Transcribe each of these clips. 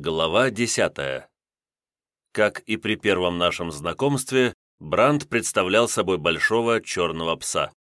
Глава десятая. Как и при первом нашем знакомстве, Бранд представлял собой большого черного пса.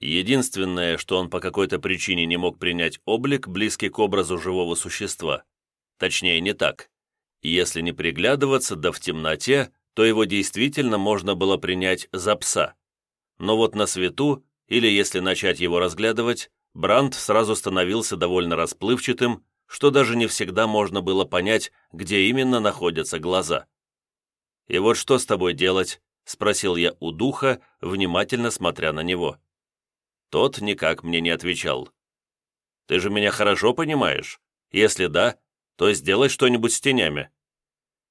Единственное, что он по какой-то причине не мог принять облик, близкий к образу живого существа. Точнее, не так. Если не приглядываться, да в темноте, то его действительно можно было принять за пса. Но вот на свету, или если начать его разглядывать, Бранд сразу становился довольно расплывчатым, что даже не всегда можно было понять, где именно находятся глаза. «И вот что с тобой делать?» — спросил я у духа, внимательно смотря на него. Тот никак мне не отвечал. «Ты же меня хорошо понимаешь? Если да, то сделай что-нибудь с тенями».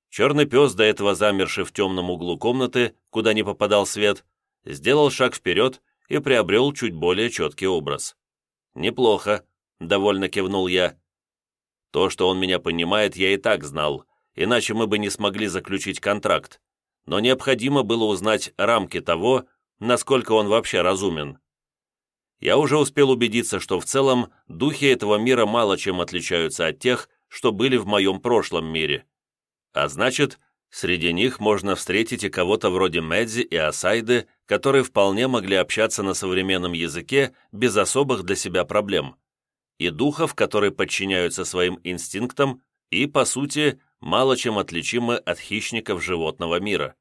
Черный пес, до этого замерший в темном углу комнаты, куда не попадал свет, сделал шаг вперед и приобрел чуть более четкий образ. «Неплохо», — довольно кивнул я. То, что он меня понимает, я и так знал, иначе мы бы не смогли заключить контракт. Но необходимо было узнать рамки того, насколько он вообще разумен. Я уже успел убедиться, что в целом духи этого мира мало чем отличаются от тех, что были в моем прошлом мире. А значит, среди них можно встретить и кого-то вроде Медзи и Асайды, которые вполне могли общаться на современном языке без особых для себя проблем и духов, которые подчиняются своим инстинктам и, по сути, мало чем отличимы от хищников животного мира.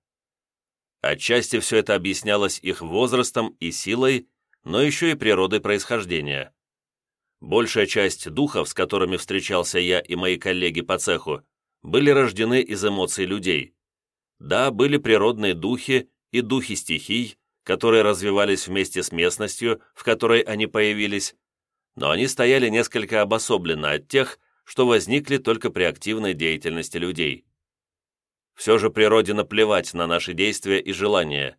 Отчасти все это объяснялось их возрастом и силой, но еще и природой происхождения. Большая часть духов, с которыми встречался я и мои коллеги по цеху, были рождены из эмоций людей. Да, были природные духи и духи стихий, которые развивались вместе с местностью, в которой они появились, но они стояли несколько обособленно от тех, что возникли только при активной деятельности людей. Все же природе наплевать на наши действия и желания,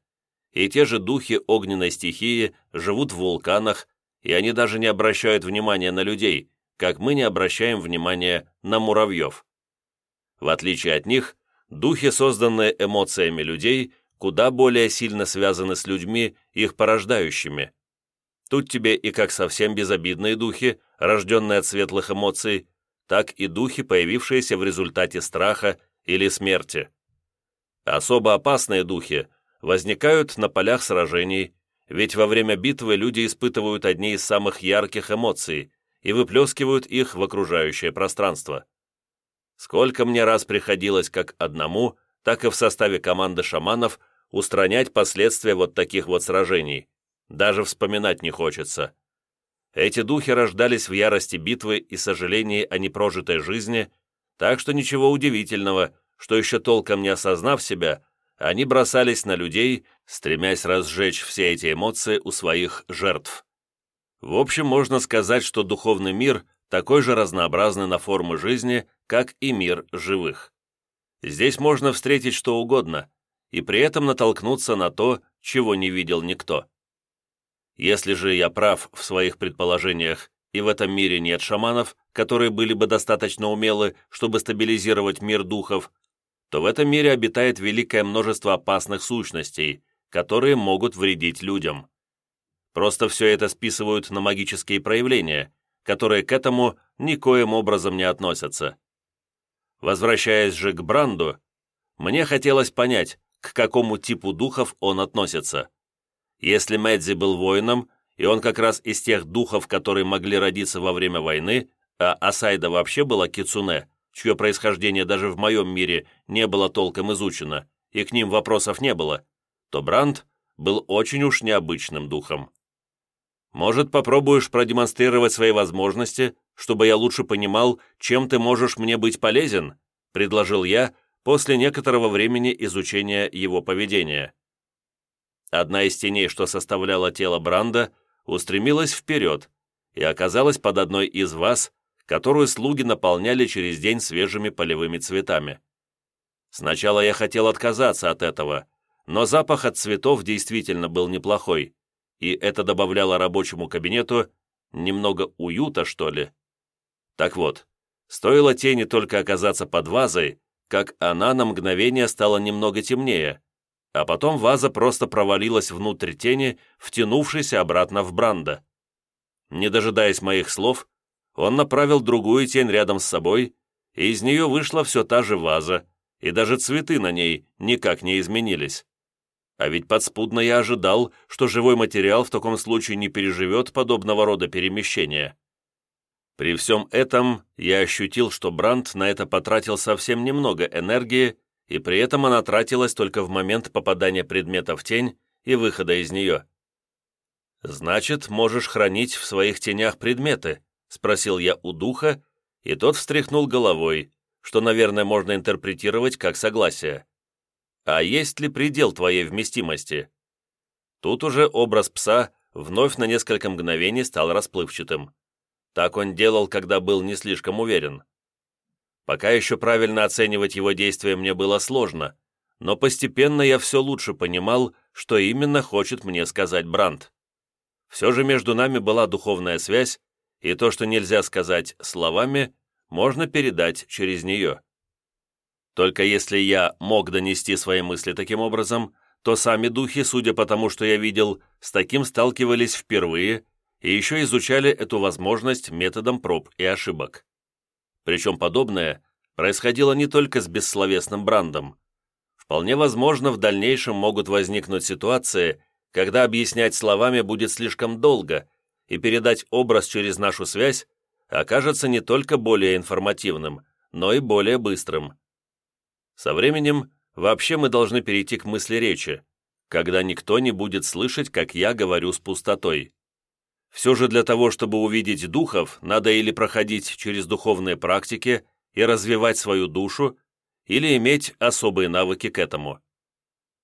и те же духи огненной стихии живут в вулканах, и они даже не обращают внимания на людей, как мы не обращаем внимания на муравьев. В отличие от них, духи, созданные эмоциями людей, куда более сильно связаны с людьми, их порождающими – Тут тебе и как совсем безобидные духи, рожденные от светлых эмоций, так и духи, появившиеся в результате страха или смерти. Особо опасные духи возникают на полях сражений, ведь во время битвы люди испытывают одни из самых ярких эмоций и выплескивают их в окружающее пространство. Сколько мне раз приходилось как одному, так и в составе команды шаманов устранять последствия вот таких вот сражений. Даже вспоминать не хочется. Эти духи рождались в ярости битвы и сожалении о непрожитой жизни, так что ничего удивительного, что еще толком не осознав себя, они бросались на людей, стремясь разжечь все эти эмоции у своих жертв. В общем, можно сказать, что духовный мир такой же разнообразный на формы жизни, как и мир живых. Здесь можно встретить что угодно, и при этом натолкнуться на то, чего не видел никто. Если же я прав в своих предположениях, и в этом мире нет шаманов, которые были бы достаточно умелы, чтобы стабилизировать мир духов, то в этом мире обитает великое множество опасных сущностей, которые могут вредить людям. Просто все это списывают на магические проявления, которые к этому никоим образом не относятся. Возвращаясь же к Бранду, мне хотелось понять, к какому типу духов он относится. Если Мэдзи был воином, и он как раз из тех духов, которые могли родиться во время войны, а Асайда вообще была кицуне, чье происхождение даже в моем мире не было толком изучено, и к ним вопросов не было, то Бранд был очень уж необычным духом. Может, попробуешь продемонстрировать свои возможности, чтобы я лучше понимал, чем ты можешь мне быть полезен?» – предложил я после некоторого времени изучения его поведения. Одна из теней, что составляла тело Бранда, устремилась вперед и оказалась под одной из ваз, которую слуги наполняли через день свежими полевыми цветами. Сначала я хотел отказаться от этого, но запах от цветов действительно был неплохой, и это добавляло рабочему кабинету немного уюта, что ли. Так вот, стоило тени только оказаться под вазой, как она на мгновение стала немного темнее, а потом ваза просто провалилась внутрь тени, втянувшись обратно в Бранда. Не дожидаясь моих слов, он направил другую тень рядом с собой, и из нее вышла все та же ваза, и даже цветы на ней никак не изменились. А ведь подспудно я ожидал, что живой материал в таком случае не переживет подобного рода перемещения. При всем этом я ощутил, что Брандт на это потратил совсем немного энергии, и при этом она тратилась только в момент попадания предмета в тень и выхода из нее. «Значит, можешь хранить в своих тенях предметы?» — спросил я у духа, и тот встряхнул головой, что, наверное, можно интерпретировать как согласие. «А есть ли предел твоей вместимости?» Тут уже образ пса вновь на несколько мгновений стал расплывчатым. Так он делал, когда был не слишком уверен. Пока еще правильно оценивать его действия мне было сложно, но постепенно я все лучше понимал, что именно хочет мне сказать Бранд. Все же между нами была духовная связь, и то, что нельзя сказать словами, можно передать через нее. Только если я мог донести свои мысли таким образом, то сами духи, судя по тому, что я видел, с таким сталкивались впервые и еще изучали эту возможность методом проб и ошибок. Причем подобное происходило не только с бессловесным брандом. Вполне возможно, в дальнейшем могут возникнуть ситуации, когда объяснять словами будет слишком долго, и передать образ через нашу связь окажется не только более информативным, но и более быстрым. Со временем вообще мы должны перейти к мысли речи, когда никто не будет слышать, как я говорю с пустотой. Все же для того, чтобы увидеть духов, надо или проходить через духовные практики и развивать свою душу, или иметь особые навыки к этому.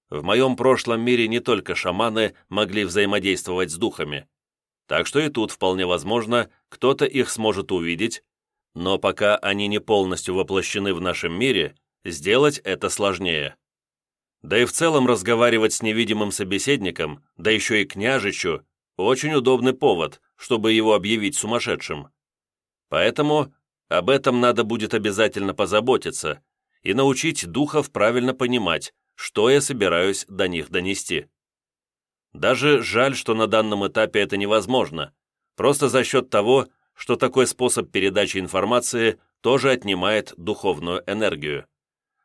В моем прошлом мире не только шаманы могли взаимодействовать с духами, так что и тут вполне возможно, кто-то их сможет увидеть, но пока они не полностью воплощены в нашем мире, сделать это сложнее. Да и в целом разговаривать с невидимым собеседником, да еще и княжичу, очень удобный повод, чтобы его объявить сумасшедшим. Поэтому об этом надо будет обязательно позаботиться и научить духов правильно понимать, что я собираюсь до них донести. Даже жаль, что на данном этапе это невозможно, просто за счет того, что такой способ передачи информации тоже отнимает духовную энергию.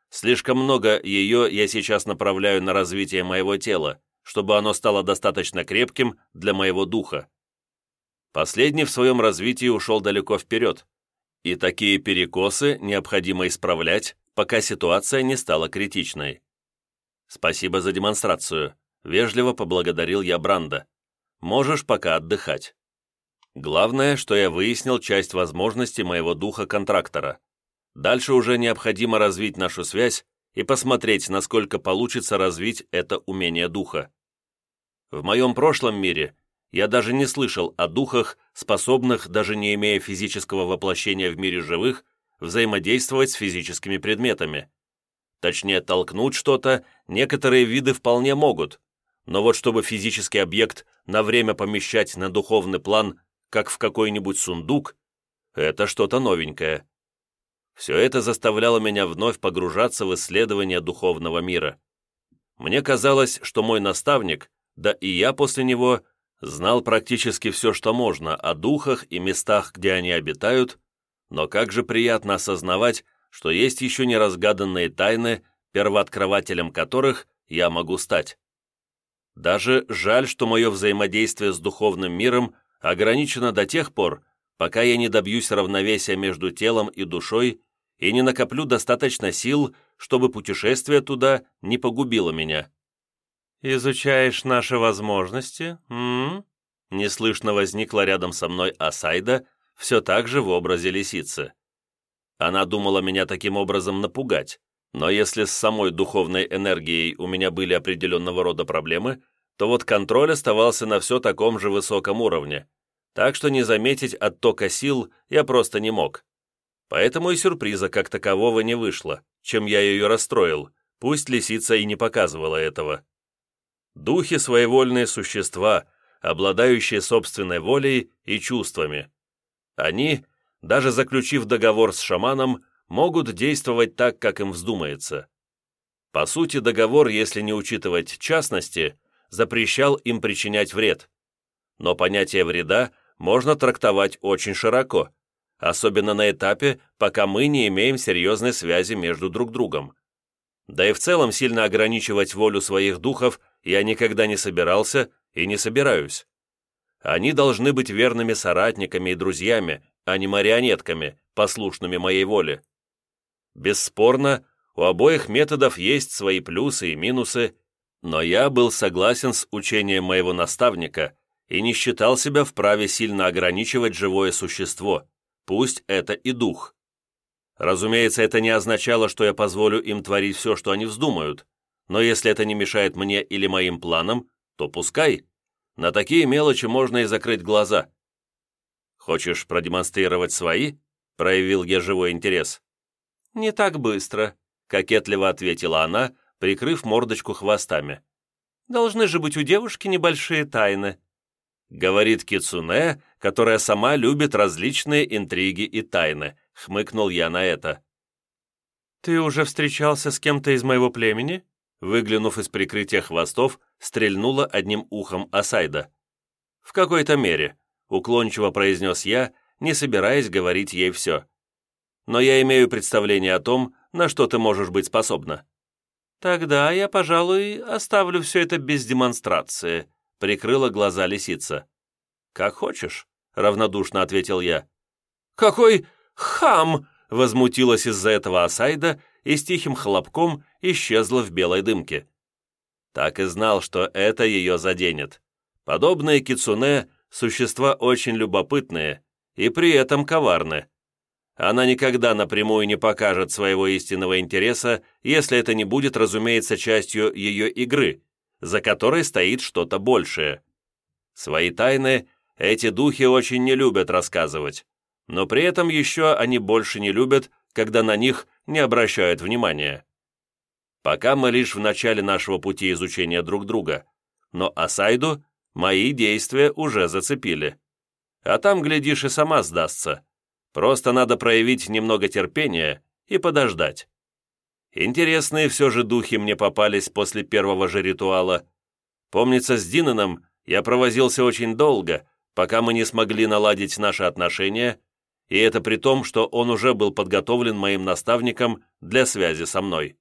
Слишком много ее я сейчас направляю на развитие моего тела, чтобы оно стало достаточно крепким для моего духа. Последний в своем развитии ушел далеко вперед, и такие перекосы необходимо исправлять, пока ситуация не стала критичной. Спасибо за демонстрацию. Вежливо поблагодарил я Бранда. Можешь пока отдыхать. Главное, что я выяснил часть возможностей моего духа-контрактора. Дальше уже необходимо развить нашу связь и посмотреть, насколько получится развить это умение духа. В моем прошлом мире я даже не слышал о духах, способных, даже не имея физического воплощения в мире живых, взаимодействовать с физическими предметами. Точнее, толкнуть что-то некоторые виды вполне могут, но вот чтобы физический объект на время помещать на духовный план, как в какой-нибудь сундук, это что-то новенькое. Все это заставляло меня вновь погружаться в исследование духовного мира. Мне казалось, что мой наставник, да и я после него, знал практически все, что можно о духах и местах, где они обитают, но как же приятно осознавать, что есть еще неразгаданные тайны, первооткрывателем которых я могу стать. Даже жаль, что мое взаимодействие с духовным миром ограничено до тех пор, пока я не добьюсь равновесия между телом и душой и не накоплю достаточно сил, чтобы путешествие туда не погубило меня. «Изучаешь наши возможности, м, Неслышно возникла рядом со мной Асайда, все так же в образе лисицы. Она думала меня таким образом напугать, но если с самой духовной энергией у меня были определенного рода проблемы, то вот контроль оставался на все таком же высоком уровне, так что не заметить оттока сил я просто не мог. Поэтому и сюрприза как такового не вышло, чем я ее расстроил, пусть лисица и не показывала этого. Духи – своевольные существа, обладающие собственной волей и чувствами. Они, даже заключив договор с шаманом, могут действовать так, как им вздумается. По сути, договор, если не учитывать частности, запрещал им причинять вред. Но понятие вреда можно трактовать очень широко, особенно на этапе, пока мы не имеем серьезной связи между друг другом. Да и в целом сильно ограничивать волю своих духов я никогда не собирался и не собираюсь. Они должны быть верными соратниками и друзьями, а не марионетками, послушными моей воле. Бесспорно, у обоих методов есть свои плюсы и минусы, но я был согласен с учением моего наставника и не считал себя вправе сильно ограничивать живое существо, пусть это и дух. Разумеется, это не означало, что я позволю им творить все, что они вздумают, но если это не мешает мне или моим планам, то пускай. На такие мелочи можно и закрыть глаза. «Хочешь продемонстрировать свои?» — проявил я живой интерес. «Не так быстро», — кокетливо ответила она, прикрыв мордочку хвостами. «Должны же быть у девушки небольшие тайны», — говорит Кицуне, которая сама любит различные интриги и тайны, — хмыкнул я на это. «Ты уже встречался с кем-то из моего племени?» Выглянув из прикрытия хвостов, стрельнула одним ухом Асайда. «В какой-то мере», — уклончиво произнес я, не собираясь говорить ей все. «Но я имею представление о том, на что ты можешь быть способна». «Тогда я, пожалуй, оставлю все это без демонстрации», — прикрыла глаза лисица. «Как хочешь», — равнодушно ответил я. «Какой хам!» — возмутилась из-за этого Асайда и с тихим хлопком исчезла в белой дымке. Так и знал, что это ее заденет. Подобные кицуне – существа очень любопытные и при этом коварны. Она никогда напрямую не покажет своего истинного интереса, если это не будет, разумеется, частью ее игры, за которой стоит что-то большее. Свои тайны эти духи очень не любят рассказывать, но при этом еще они больше не любят, когда на них не обращают внимания. Пока мы лишь в начале нашего пути изучения друг друга, но Асайду мои действия уже зацепили. А там, глядишь, и сама сдастся. Просто надо проявить немного терпения и подождать. Интересные все же духи мне попались после первого же ритуала. Помнится, с Динаном я провозился очень долго, пока мы не смогли наладить наши отношения, и это при том, что он уже был подготовлен моим наставником для связи со мной.